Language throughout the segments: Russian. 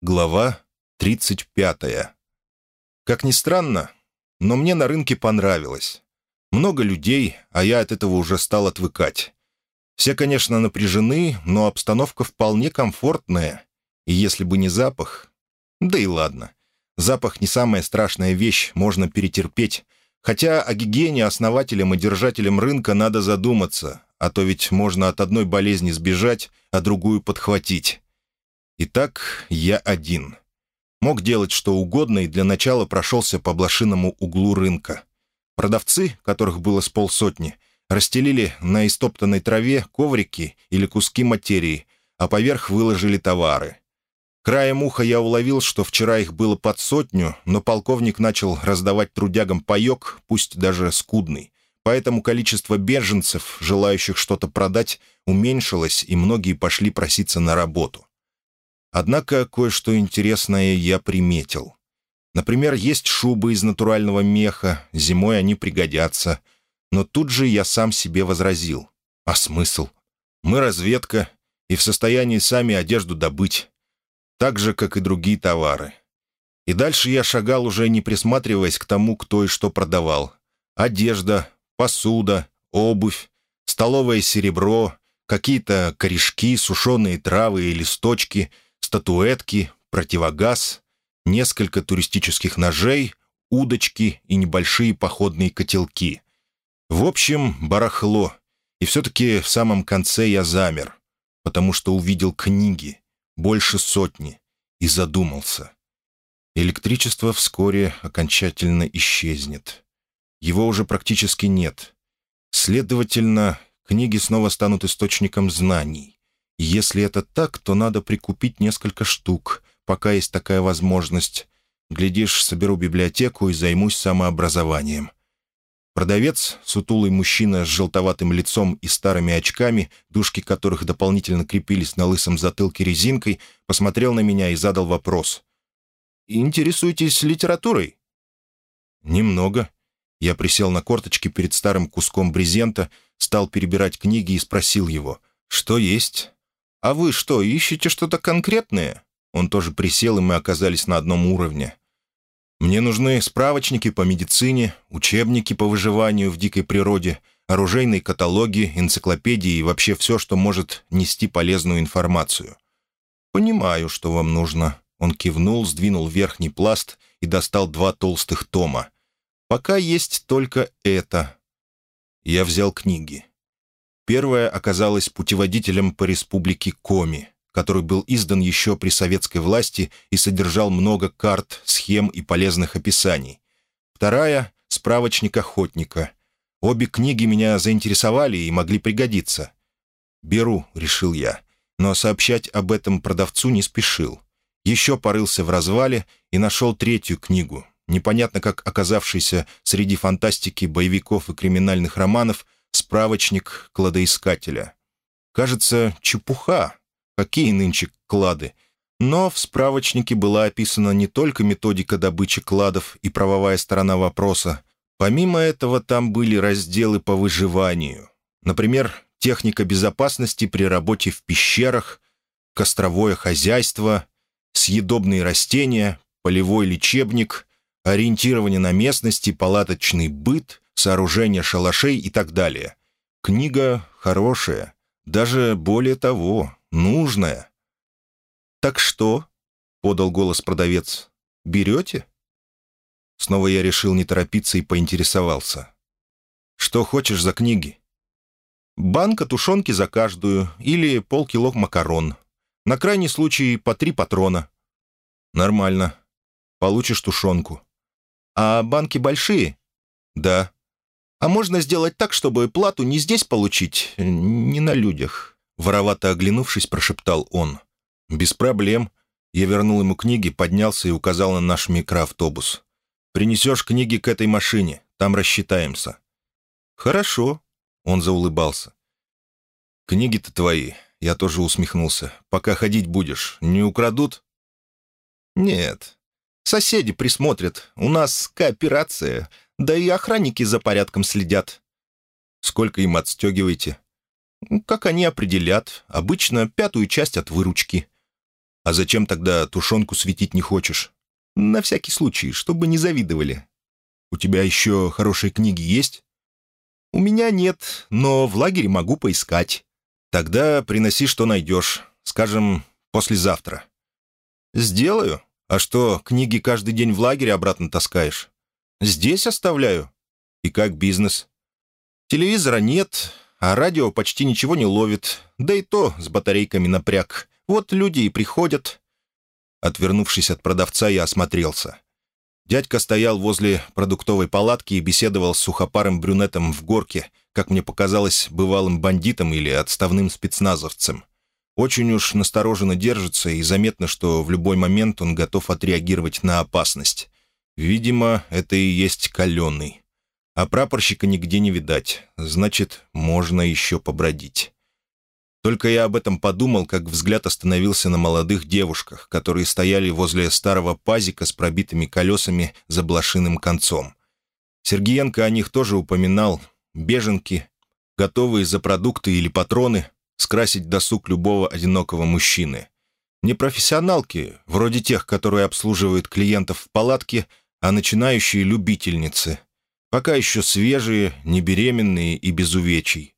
Глава 35. Как ни странно, но мне на рынке понравилось. Много людей, а я от этого уже стал отвыкать. Все, конечно, напряжены, но обстановка вполне комфортная. И если бы не запах... Да и ладно. Запах не самая страшная вещь, можно перетерпеть. Хотя о гигиене основателям и держателям рынка надо задуматься, а то ведь можно от одной болезни сбежать, а другую подхватить. Итак, я один. Мог делать что угодно и для начала прошелся по блошиному углу рынка. Продавцы, которых было с полсотни, расстелили на истоптанной траве коврики или куски материи, а поверх выложили товары. Краем уха я уловил, что вчера их было под сотню, но полковник начал раздавать трудягам паек, пусть даже скудный. Поэтому количество беженцев, желающих что-то продать, уменьшилось, и многие пошли проситься на работу. Однако кое-что интересное я приметил. Например, есть шубы из натурального меха, зимой они пригодятся. Но тут же я сам себе возразил. А смысл? Мы разведка и в состоянии сами одежду добыть. Так же, как и другие товары. И дальше я шагал, уже не присматриваясь к тому, кто и что продавал. Одежда, посуда, обувь, столовое серебро, какие-то корешки, сушеные травы и листочки — статуэтки, противогаз, несколько туристических ножей, удочки и небольшие походные котелки. В общем, барахло. И все-таки в самом конце я замер, потому что увидел книги, больше сотни, и задумался. Электричество вскоре окончательно исчезнет. Его уже практически нет. Следовательно, книги снова станут источником знаний. Если это так, то надо прикупить несколько штук, пока есть такая возможность. Глядишь, соберу библиотеку и займусь самообразованием. Продавец, сутулый мужчина с желтоватым лицом и старыми очками, дужки которых дополнительно крепились на лысом затылке резинкой, посмотрел на меня и задал вопрос. «Интересуетесь литературой?» «Немного». Я присел на корточки перед старым куском брезента, стал перебирать книги и спросил его, «Что есть?» «А вы что, ищете что-то конкретное?» Он тоже присел, и мы оказались на одном уровне. «Мне нужны справочники по медицине, учебники по выживанию в дикой природе, оружейные каталоги, энциклопедии и вообще все, что может нести полезную информацию». «Понимаю, что вам нужно». Он кивнул, сдвинул верхний пласт и достал два толстых тома. «Пока есть только это». Я взял книги. Первая оказалась путеводителем по республике Коми, который был издан еще при советской власти и содержал много карт, схем и полезных описаний. Вторая — справочник охотника. Обе книги меня заинтересовали и могли пригодиться. «Беру», — решил я, но сообщать об этом продавцу не спешил. Еще порылся в развале и нашел третью книгу, непонятно как оказавшийся среди фантастики, боевиков и криминальных романов — Справочник кладоискателя. Кажется, чепуха. Какие нынче клады? Но в справочнике была описана не только методика добычи кладов и правовая сторона вопроса. Помимо этого, там были разделы по выживанию. Например, техника безопасности при работе в пещерах, костровое хозяйство, съедобные растения, полевой лечебник, ориентирование на местности, палаточный быт, сооружение шалашей и так далее. Книга хорошая, даже более того, нужная. «Так что?» — подал голос продавец. «Берете?» Снова я решил не торопиться и поинтересовался. «Что хочешь за книги?» «Банка тушенки за каждую или полкило макарон. На крайний случай по три патрона». «Нормально. Получишь тушенку». «А банки большие?» «Да». А можно сделать так, чтобы плату не здесь получить, не на людях?» Воровато оглянувшись, прошептал он. «Без проблем». Я вернул ему книги, поднялся и указал на наш микроавтобус. «Принесешь книги к этой машине, там рассчитаемся». «Хорошо», — он заулыбался. «Книги-то твои», — я тоже усмехнулся. «Пока ходить будешь, не украдут?» «Нет. Соседи присмотрят. У нас кооперация. Да и охранники за порядком следят. Сколько им отстегиваете? Как они определят. Обычно пятую часть от выручки. «А зачем тогда тушенку светить не хочешь?» «На всякий случай, чтобы не завидовали». «У тебя еще хорошие книги есть?» «У меня нет, но в лагере могу поискать». «Тогда приноси, что найдешь. Скажем, послезавтра». «Сделаю. А что, книги каждый день в лагере обратно таскаешь?» «Здесь оставляю». «И как бизнес?» «Телевизора нет, а радио почти ничего не ловит. Да и то с батарейками напряг. Вот люди и приходят». Отвернувшись от продавца, я осмотрелся. Дядька стоял возле продуктовой палатки и беседовал с сухопарым брюнетом в горке, как мне показалось, бывалым бандитом или отставным спецназовцем. Очень уж настороженно держится, и заметно, что в любой момент он готов отреагировать на опасность. Видимо, это и есть каленый. А прапорщика нигде не видать, значит, можно еще побродить. Только я об этом подумал, как взгляд остановился на молодых девушках, которые стояли возле старого пазика с пробитыми колесами за блошиным концом. Сергеенко о них тоже упоминал. Беженки, готовые за продукты или патроны скрасить досуг любого одинокого мужчины. Не профессионалки, вроде тех, которые обслуживают клиентов в палатке, а начинающие любительницы. Пока еще свежие, небеременные и без увечий.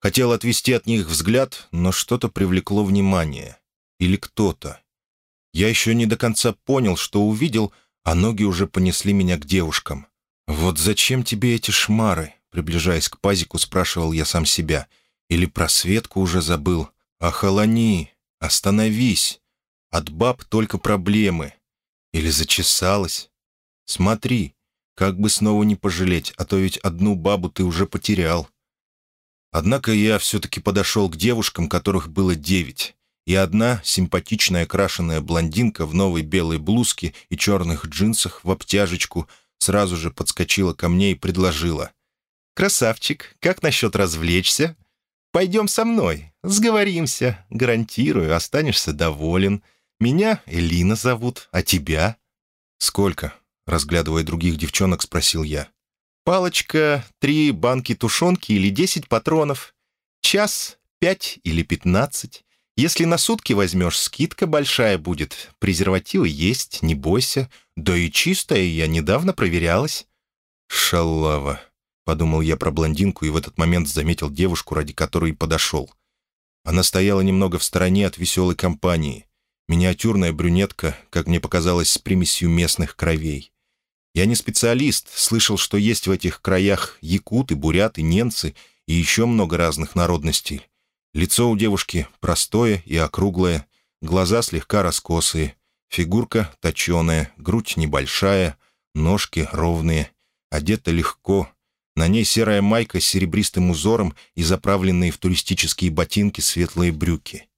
Хотел отвести от них взгляд, но что-то привлекло внимание. Или кто-то. Я еще не до конца понял, что увидел, а ноги уже понесли меня к девушкам. «Вот зачем тебе эти шмары?» Приближаясь к пазику, спрашивал я сам себя. «Или про Светку уже забыл? Охолони! Остановись! От баб только проблемы. Или зачесалась? Смотри, как бы снова не пожалеть, а то ведь одну бабу ты уже потерял». Однако я все-таки подошел к девушкам, которых было девять, и одна симпатичная крашеная блондинка в новой белой блузке и черных джинсах в обтяжечку сразу же подскочила ко мне и предложила. «Красавчик, как насчет развлечься? Пойдем со мной, сговоримся, гарантирую, останешься доволен. Меня Элина зовут, а тебя?» «Сколько?» — разглядывая других девчонок, спросил я. Палочка, три банки тушенки или десять патронов. Час, пять или пятнадцать. Если на сутки возьмешь, скидка большая будет. Презервативы есть, не бойся. Да и чистая я недавно проверялась». «Шалава», — подумал я про блондинку и в этот момент заметил девушку, ради которой подошел. Она стояла немного в стороне от веселой компании. Миниатюрная брюнетка, как мне показалось, с примесью местных кровей. Я не специалист, слышал, что есть в этих краях якуты, буряты, ненцы и еще много разных народностей. Лицо у девушки простое и округлое, глаза слегка раскосые, фигурка точеная, грудь небольшая, ножки ровные, одета легко. На ней серая майка с серебристым узором и заправленные в туристические ботинки светлые брюки.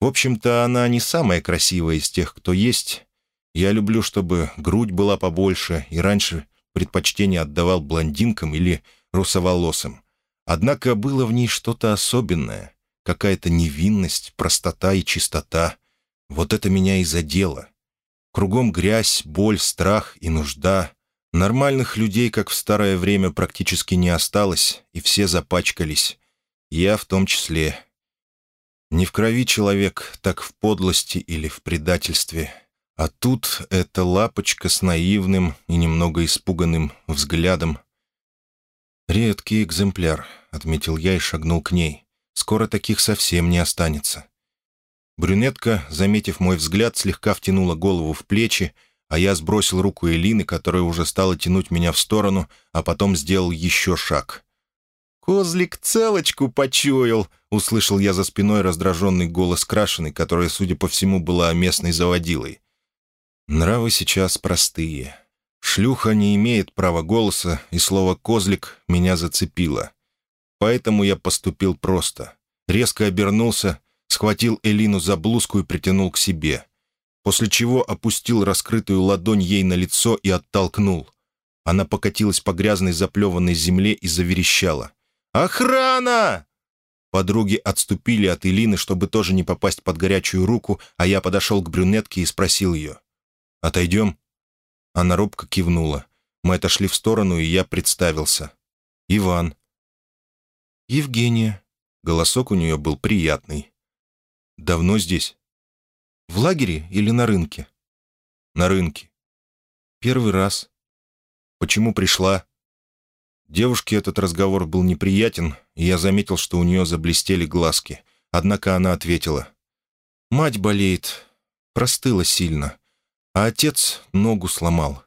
В общем-то, она не самая красивая из тех, кто есть, я люблю, чтобы грудь была побольше, и раньше предпочтение отдавал блондинкам или русоволосым. Однако было в ней что-то особенное, какая-то невинность, простота и чистота. Вот это меня и задело. Кругом грязь, боль, страх и нужда. Нормальных людей, как в старое время, практически не осталось, и все запачкались. Я в том числе. Не в крови человек, так в подлости или в предательстве. А тут эта лапочка с наивным и немного испуганным взглядом. «Редкий экземпляр», — отметил я и шагнул к ней. «Скоро таких совсем не останется». Брюнетка, заметив мой взгляд, слегка втянула голову в плечи, а я сбросил руку Элины, которая уже стала тянуть меня в сторону, а потом сделал еще шаг. «Козлик целочку почуял!» — услышал я за спиной раздраженный голос Крашеной, которая, судя по всему, была местной заводилой. Нравы сейчас простые. Шлюха не имеет права голоса, и слово «козлик» меня зацепило. Поэтому я поступил просто. Резко обернулся, схватил Элину за блузку и притянул к себе. После чего опустил раскрытую ладонь ей на лицо и оттолкнул. Она покатилась по грязной заплеванной земле и заверещала. «Охрана!» Подруги отступили от Элины, чтобы тоже не попасть под горячую руку, а я подошел к брюнетке и спросил ее. «Отойдем?» Она робко кивнула. Мы отошли в сторону, и я представился. «Иван». «Евгения». Голосок у нее был приятный. «Давно здесь?» В лагере или на рынке?» «На рынке». «Первый раз». «Почему пришла?» Девушке этот разговор был неприятен, и я заметил, что у нее заблестели глазки. Однако она ответила. «Мать болеет. Простыла сильно. А отец ногу сломал.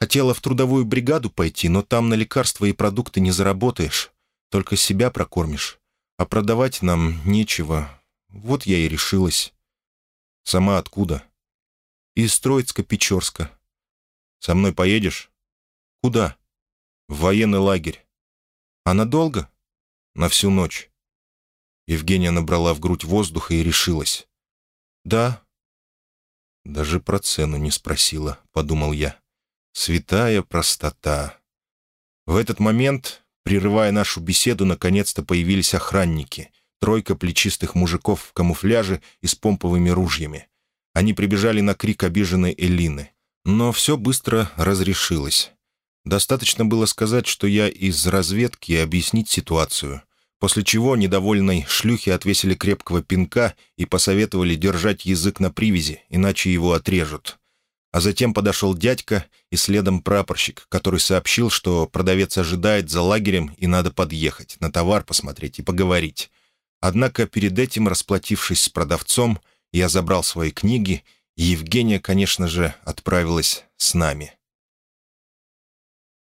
Хотела в трудовую бригаду пойти, но там на лекарства и продукты не заработаешь. Только себя прокормишь. А продавать нам нечего. Вот я и решилась». «Сама откуда?» «Из Троицка-Печорска». «Со мной поедешь?» «Куда?» «В военный лагерь». «А надолго?» «На всю ночь». Евгения набрала в грудь воздуха и решилась. «Да». «Даже про цену не спросила», — подумал я. «Святая простота». В этот момент, прерывая нашу беседу, наконец-то появились охранники. Тройка плечистых мужиков в камуфляже и с помповыми ружьями. Они прибежали на крик обиженной Элины. Но все быстро разрешилось. Достаточно было сказать, что я из разведки и объяснить ситуацию. После чего недовольной шлюхи отвесили крепкого пинка и посоветовали держать язык на привязи, иначе его отрежут. А затем подошел дядька и следом прапорщик, который сообщил, что продавец ожидает за лагерем и надо подъехать, на товар посмотреть и поговорить. Однако перед этим, расплатившись с продавцом, я забрал свои книги, и Евгения, конечно же, отправилась с нами.